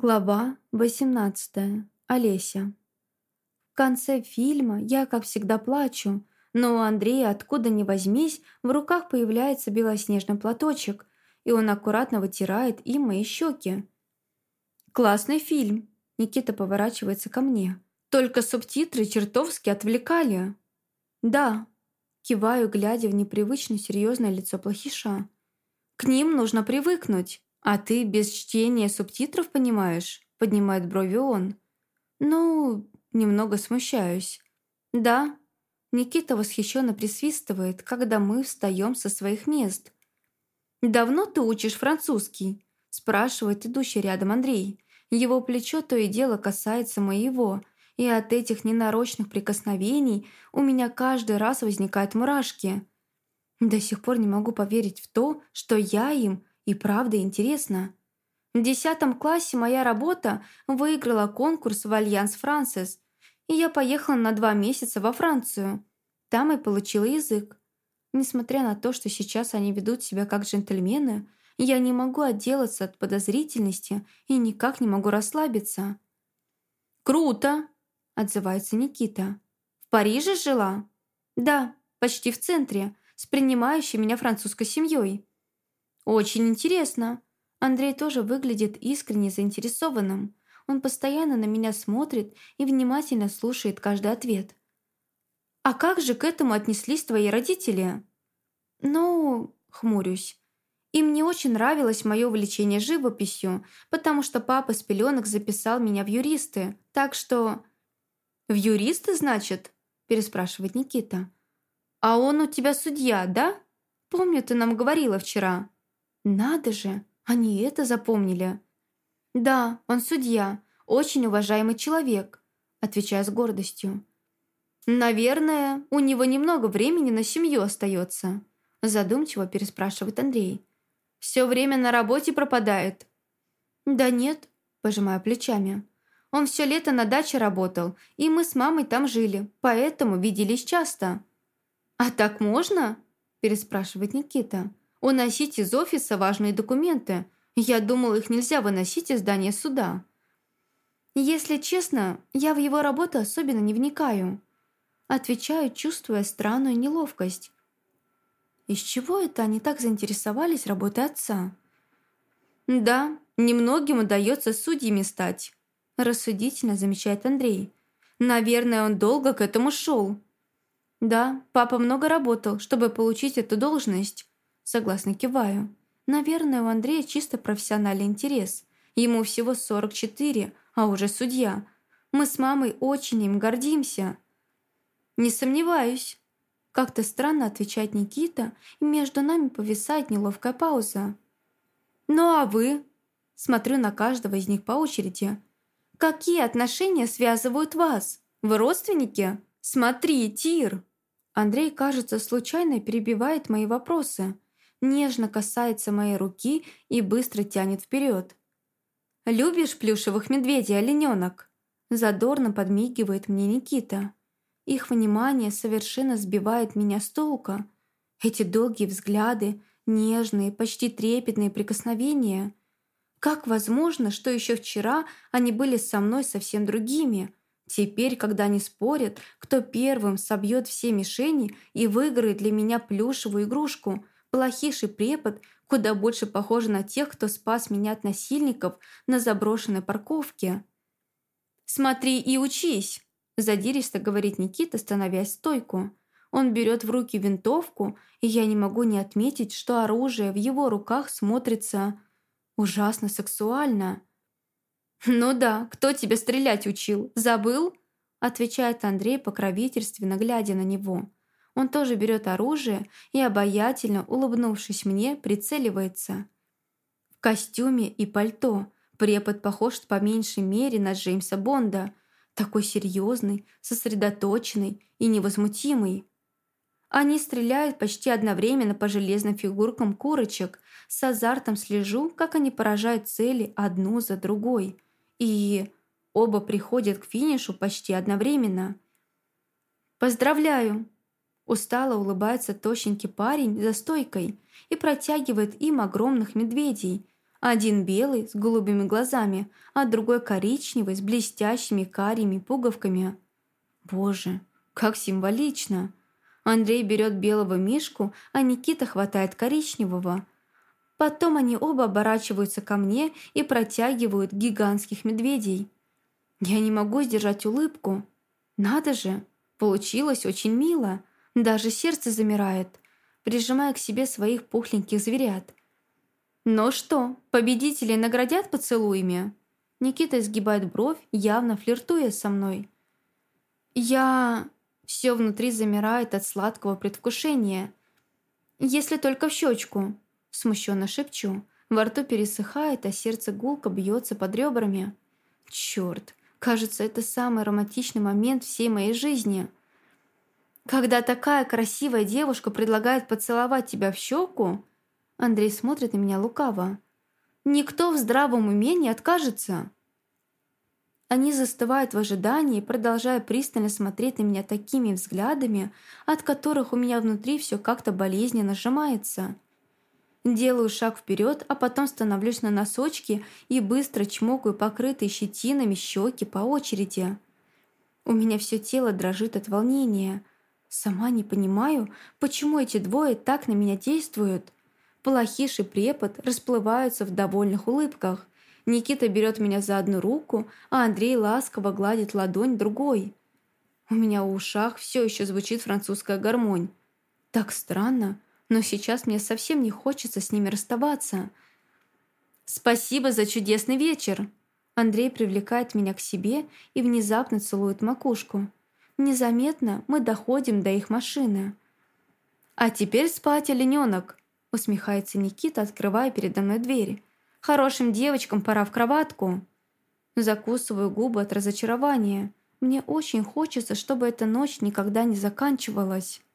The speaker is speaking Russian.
Глава 18. Олеся. В конце фильма я, как всегда, плачу, но у Андрея, откуда ни возьмись, в руках появляется белоснежный платочек, и он аккуратно вытирает им мои щеки. «Классный фильм!» Никита поворачивается ко мне. «Только субтитры чертовски отвлекали!» «Да», киваю, глядя в непривычно серьезное лицо плохиша. «К ним нужно привыкнуть!» «А ты без чтения субтитров понимаешь?» – поднимает брови он. «Ну, немного смущаюсь». «Да». Никита восхищенно присвистывает, когда мы встаем со своих мест. «Давно ты учишь французский?» – спрашивает идущий рядом Андрей. Его плечо то и дело касается моего, и от этих ненарочных прикосновений у меня каждый раз возникают мурашки. До сих пор не могу поверить в то, что я им и правда интересно. В десятом классе моя работа выиграла конкурс в Альянс Франсис, и я поехала на два месяца во Францию. Там и получила язык. Несмотря на то, что сейчас они ведут себя как джентльмены, я не могу отделаться от подозрительности и никак не могу расслабиться. «Круто!» – отзывается Никита. «В Париже жила?» «Да, почти в центре, с принимающей меня французской семьей. «Очень интересно». Андрей тоже выглядит искренне заинтересованным. Он постоянно на меня смотрит и внимательно слушает каждый ответ. «А как же к этому отнеслись твои родители?» «Ну...» — хмурюсь. Им не очень нравилось мое увлечение живописью, потому что папа с пеленок записал меня в юристы. Так что... «В юристы, значит?» – переспрашивает Никита. «А он у тебя судья, да? Помню, ты нам говорила вчера». Надо же, они это запомнили. Да, он судья, очень уважаемый человек, отвечаю с гордостью. Наверное, у него немного времени на семью остается, задумчиво переспрашивает Андрей. Все время на работе пропадает. Да нет, пожимаю плечами. Он все лето на даче работал, и мы с мамой там жили, поэтому виделись часто. «А так можно?» – переспрашивает Никита. Уносить из офиса важные документы. Я думал, их нельзя выносить из здания суда. Если честно, я в его работу особенно не вникаю. Отвечаю, чувствуя странную неловкость. Из чего это они так заинтересовались работой отца? Да, немногим удается судьями стать, рассудительно замечает Андрей. Наверное, он долго к этому шел. Да, папа много работал, чтобы получить эту должность. Согласно киваю. Наверное, у Андрея чисто профессиональный интерес. Ему всего 44, а уже судья. Мы с мамой очень им гордимся. Не сомневаюсь. Как-то странно отвечает Никита, и между нами повисает неловкая пауза. «Ну а вы?» Смотрю на каждого из них по очереди. «Какие отношения связывают вас? Вы родственники? Смотри, Тир!» Андрей, кажется, случайно перебивает мои вопросы – нежно касается моей руки и быстро тянет вперед. «Любишь плюшевых медведей, олененок?» Задорно подмигивает мне Никита. Их внимание совершенно сбивает меня с толка. Эти долгие взгляды, нежные, почти трепетные прикосновения. Как возможно, что еще вчера они были со мной совсем другими? Теперь, когда они спорят, кто первым собьет все мишени и выиграет для меня плюшевую игрушку – Плохиший препод куда больше похож на тех, кто спас меня от насильников на заброшенной парковке. «Смотри и учись!» – задиристо говорит Никита, становясь стойку. Он берет в руки винтовку, и я не могу не отметить, что оружие в его руках смотрится ужасно сексуально. «Ну да, кто тебя стрелять учил? Забыл?» – отвечает Андрей покровительственно, глядя на него. Он тоже берет оружие и, обаятельно улыбнувшись мне, прицеливается. В костюме и пальто препод похож по меньшей мере на Джеймса Бонда, такой серьезный, сосредоточенный и невозмутимый. Они стреляют почти одновременно по железным фигуркам курочек. С азартом слежу, как они поражают цели одну за другой. И оба приходят к финишу почти одновременно. «Поздравляю!» Устало улыбается тощенький парень за стойкой и протягивает им огромных медведей. Один белый с голубыми глазами, а другой коричневый с блестящими карими пуговками. Боже, как символично! Андрей берет белого мишку, а Никита хватает коричневого. Потом они оба оборачиваются ко мне и протягивают гигантских медведей. Я не могу сдержать улыбку. Надо же, получилось очень мило. Даже сердце замирает, прижимая к себе своих пухленьких зверят. «Ну что, победители наградят поцелуями?» Никита изгибает бровь, явно флиртуя со мной. «Я...» Все внутри замирает от сладкого предвкушения. «Если только в щечку», – смущенно шепчу. Во рту пересыхает, а сердце гулко бьется под ребрами. Черт, кажется, это самый романтичный момент всей моей жизни. Когда такая красивая девушка предлагает поцеловать тебя в щеку, Андрей смотрит на меня лукаво. Никто в здравом уме не откажется. Они застывают в ожидании, продолжая пристально смотреть на меня такими взглядами, от которых у меня внутри все как-то болезненно сжимается. Делаю шаг вперед, а потом становлюсь на носочки и быстро чмокаю покрытые щетинами щеки по очереди. У меня все тело дрожит от волнения. Сама не понимаю, почему эти двое так на меня действуют. Плохиш и препод расплываются в довольных улыбках – Никита берет меня за одну руку, а Андрей ласково гладит ладонь другой. У меня в ушах все еще звучит французская гармонь. Так странно, но сейчас мне совсем не хочется с ними расставаться. «Спасибо за чудесный вечер!» Андрей привлекает меня к себе и внезапно целует макушку. Незаметно мы доходим до их машины. «А теперь спать, олененок!» усмехается Никита, открывая передо мной дверь. Хорошим девочкам пора в кроватку. Закусываю губы от разочарования. Мне очень хочется, чтобы эта ночь никогда не заканчивалась.